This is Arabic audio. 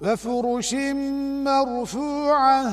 وفرش مرفوعة